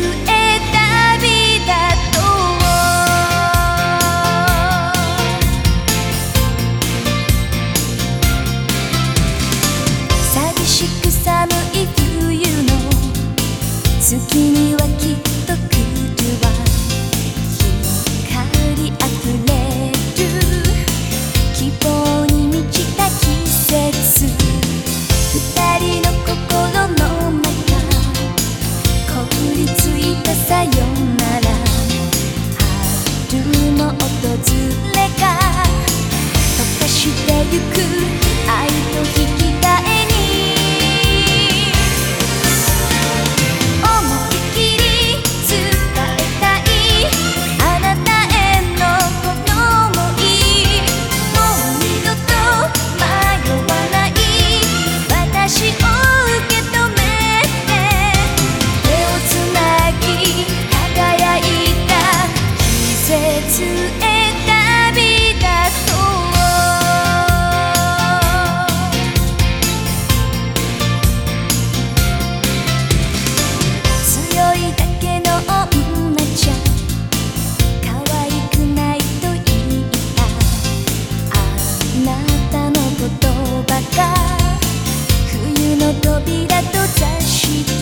to end. ゆく。愛と引き換え Thank you.